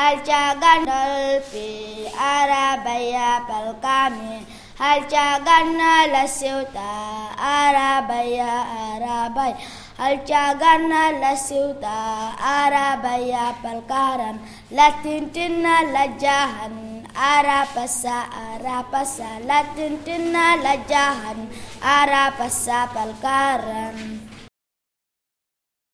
hal cagan dolpi arabaya pel kami. Hal cagan la siuta arabaya arabay. Hal cagan la arabaya pel karam. La tintina la jahan arapasa arapasa la tintina la jahan arapasa pel